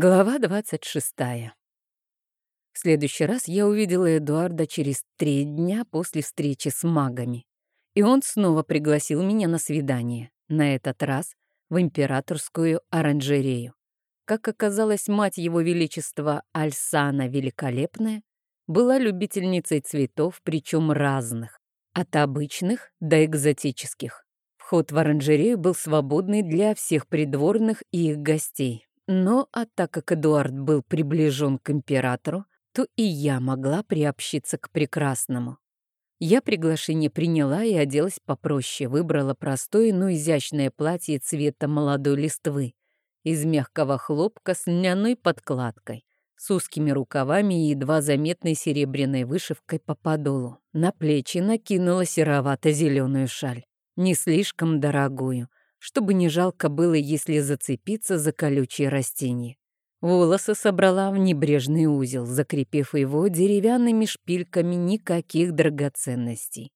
Глава 26. В следующий раз я увидела Эдуарда через три дня после встречи с магами. И он снова пригласил меня на свидание, на этот раз в императорскую оранжерею. Как оказалось, мать его величества Альсана Великолепная была любительницей цветов, причем разных, от обычных до экзотических. Вход в оранжерею был свободный для всех придворных и их гостей, но, а так как Эдуард был приближен к императору, то и я могла приобщиться к прекрасному. Я приглашение приняла и оделась попроще, выбрала простое, но изящное платье цвета молодой листвы, из мягкого хлопка с льняной подкладкой, с узкими рукавами и едва заметной серебряной вышивкой по подолу. На плечи накинула серовато-зеленую шаль, не слишком дорогую, чтобы не жалко было, если зацепиться за колючие растения. Волосы собрала в небрежный узел, закрепив его деревянными шпильками никаких драгоценностей.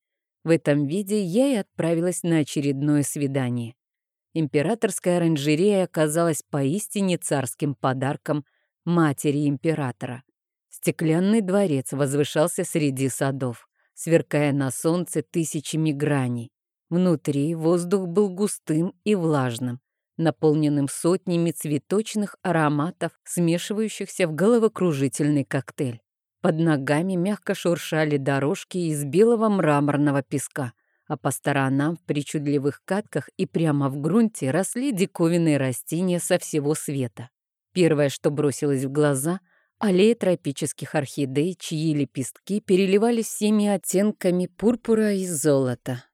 В этом виде я и отправилась на очередное свидание. Императорская оранжерея оказалась поистине царским подарком матери императора. Стеклянный дворец возвышался среди садов, сверкая на солнце тысячами граней. Внутри воздух был густым и влажным, наполненным сотнями цветочных ароматов, смешивающихся в головокружительный коктейль. Под ногами мягко шуршали дорожки из белого мраморного песка, а по сторонам в причудливых катках и прямо в грунте росли диковинные растения со всего света. Первое, что бросилось в глаза — аллея тропических орхидей, чьи лепестки переливались всеми оттенками пурпура и золота.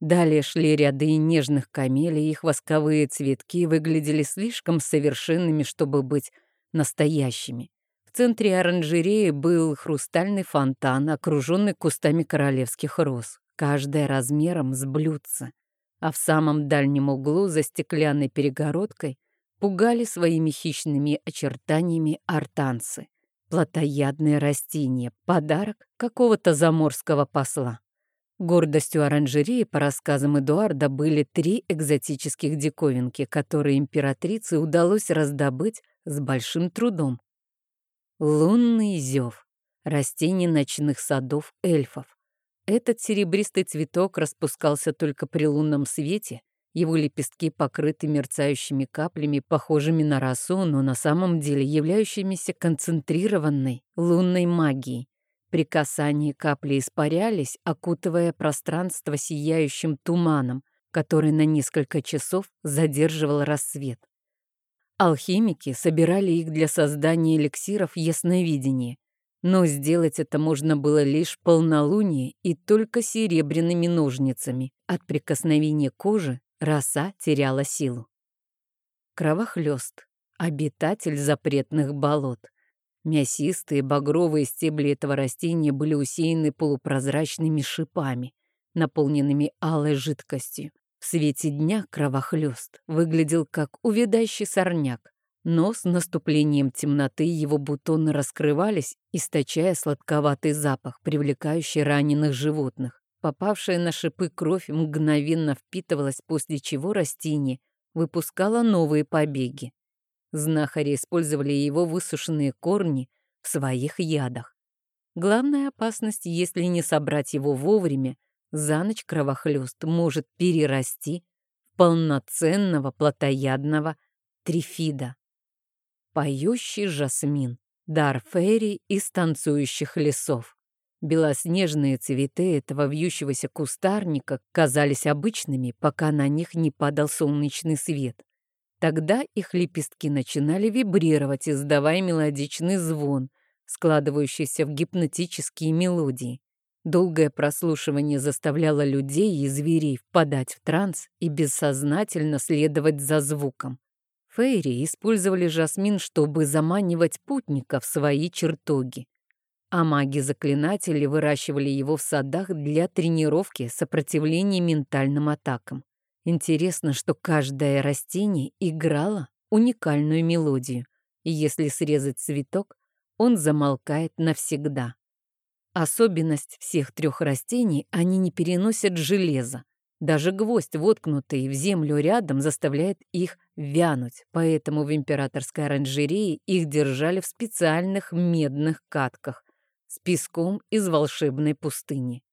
Далее шли ряды нежных камелий, их восковые цветки выглядели слишком совершенными, чтобы быть настоящими. В центре оранжереи был хрустальный фонтан, окруженный кустами королевских роз, каждая размером с блюдца. А в самом дальнем углу за стеклянной перегородкой пугали своими хищными очертаниями артанцы. Плотоядные растения, подарок какого-то заморского посла. Гордостью оранжереи, по рассказам Эдуарда, были три экзотических диковинки, которые императрице удалось раздобыть с большим трудом. Лунный зев — растение ночных садов эльфов. Этот серебристый цветок распускался только при лунном свете, его лепестки покрыты мерцающими каплями, похожими на росу, но на самом деле являющимися концентрированной лунной магией. При касании капли испарялись, окутывая пространство сияющим туманом, который на несколько часов задерживал рассвет. Алхимики собирали их для создания эликсиров ясновидения, но сделать это можно было лишь полнолуние и только серебряными ножницами. От прикосновения кожи роса теряла силу. Кровохлёст, обитатель запретных болот. Мясистые багровые стебли этого растения были усеяны полупрозрачными шипами, наполненными алой жидкостью. В свете дня кровохлёст выглядел как увядающий сорняк, но с наступлением темноты его бутоны раскрывались, источая сладковатый запах, привлекающий раненых животных. Попавшая на шипы кровь мгновенно впитывалась, после чего растение выпускало новые побеги. Знахари использовали его высушенные корни в своих ядах. Главная опасность, если не собрать его вовремя, за ночь кровохлёст может перерасти в полноценного плотоядного трифида. Поющий жасмин, дар фейри из танцующих лесов. Белоснежные цветы этого вьющегося кустарника казались обычными, пока на них не падал солнечный свет. Тогда их лепестки начинали вибрировать, издавая мелодичный звон, складывающийся в гипнотические мелодии. Долгое прослушивание заставляло людей и зверей впадать в транс и бессознательно следовать за звуком. Фейри использовали жасмин, чтобы заманивать путников в свои чертоги. А маги-заклинатели выращивали его в садах для тренировки сопротивления ментальным атакам. Интересно, что каждое растение играло уникальную мелодию, и если срезать цветок, он замолкает навсегда. Особенность всех трех растений – они не переносят железа, Даже гвоздь, воткнутый в землю рядом, заставляет их вянуть, поэтому в императорской оранжерее их держали в специальных медных катках с песком из волшебной пустыни.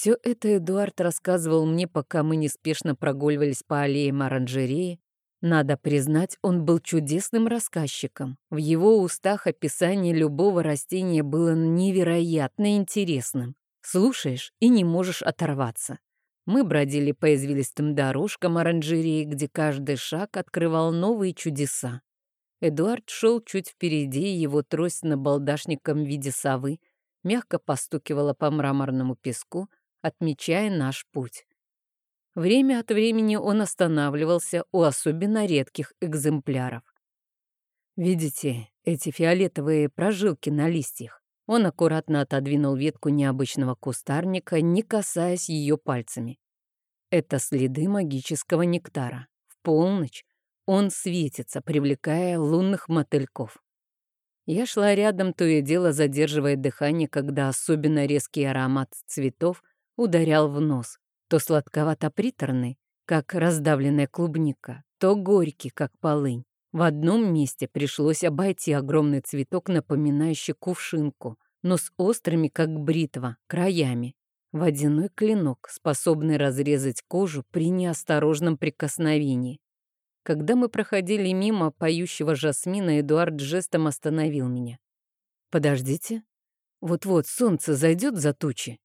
Все это Эдуард рассказывал мне, пока мы неспешно прогуливались по аллеям оранжереи. Надо признать, он был чудесным рассказчиком. В его устах описание любого растения было невероятно интересным. Слушаешь и не можешь оторваться. Мы бродили по извилистым дорожкам оранжереи, где каждый шаг открывал новые чудеса. Эдуард шел чуть впереди, его трость на балдашником в виде совы мягко постукивала по мраморному песку, отмечая наш путь. Время от времени он останавливался у особенно редких экземпляров. Видите эти фиолетовые прожилки на листьях? Он аккуратно отодвинул ветку необычного кустарника, не касаясь ее пальцами. Это следы магического нектара. В полночь он светится, привлекая лунных мотыльков. Я шла рядом, то и дело задерживая дыхание, когда особенно резкий аромат цветов ударял в нос, то сладковато-приторный, как раздавленная клубника, то горький, как полынь. В одном месте пришлось обойти огромный цветок, напоминающий кувшинку, но с острыми, как бритва, краями. Водяной клинок, способный разрезать кожу при неосторожном прикосновении. Когда мы проходили мимо поющего жасмина, Эдуард жестом остановил меня. «Подождите. Вот-вот солнце зайдет за тучи».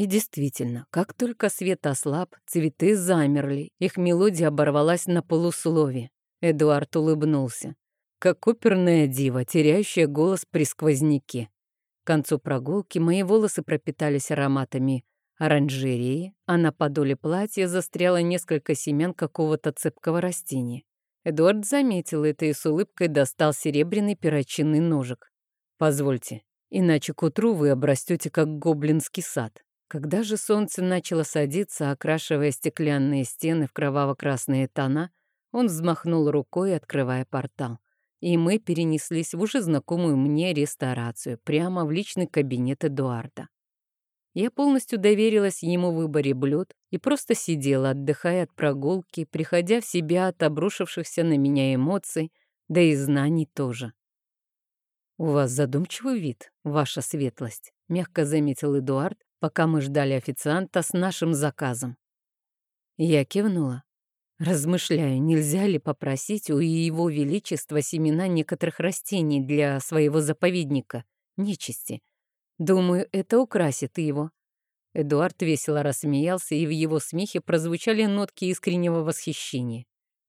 И действительно, как только свет ослаб, цветы замерли, их мелодия оборвалась на полуслове. Эдуард улыбнулся. Как оперная дива, теряющая голос при сквозняке. К концу прогулки мои волосы пропитались ароматами оранжереи, а на подоле платья застряло несколько семян какого-то цепкого растения. Эдуард заметил это и с улыбкой достал серебряный перочинный ножик. «Позвольте, иначе к утру вы обрастете, как гоблинский сад». Когда же солнце начало садиться, окрашивая стеклянные стены в кроваво-красные тона, он взмахнул рукой, открывая портал. И мы перенеслись в уже знакомую мне ресторацию, прямо в личный кабинет Эдуарда. Я полностью доверилась ему в выборе блюд и просто сидела, отдыхая от прогулки, приходя в себя от обрушившихся на меня эмоций, да и знаний тоже. «У вас задумчивый вид, ваша светлость», — мягко заметил Эдуард, пока мы ждали официанта с нашим заказом. Я кивнула. Размышляю, нельзя ли попросить у Его Величества семена некоторых растений для своего заповедника, нечисти, Думаю, это украсит его». Эдуард весело рассмеялся, и в его смехе прозвучали нотки искреннего восхищения.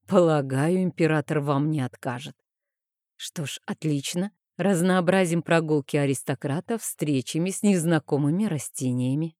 «Полагаю, император вам не откажет». Что ж, отлично. Разнообразим прогулки аристократов встречами с незнакомыми растениями.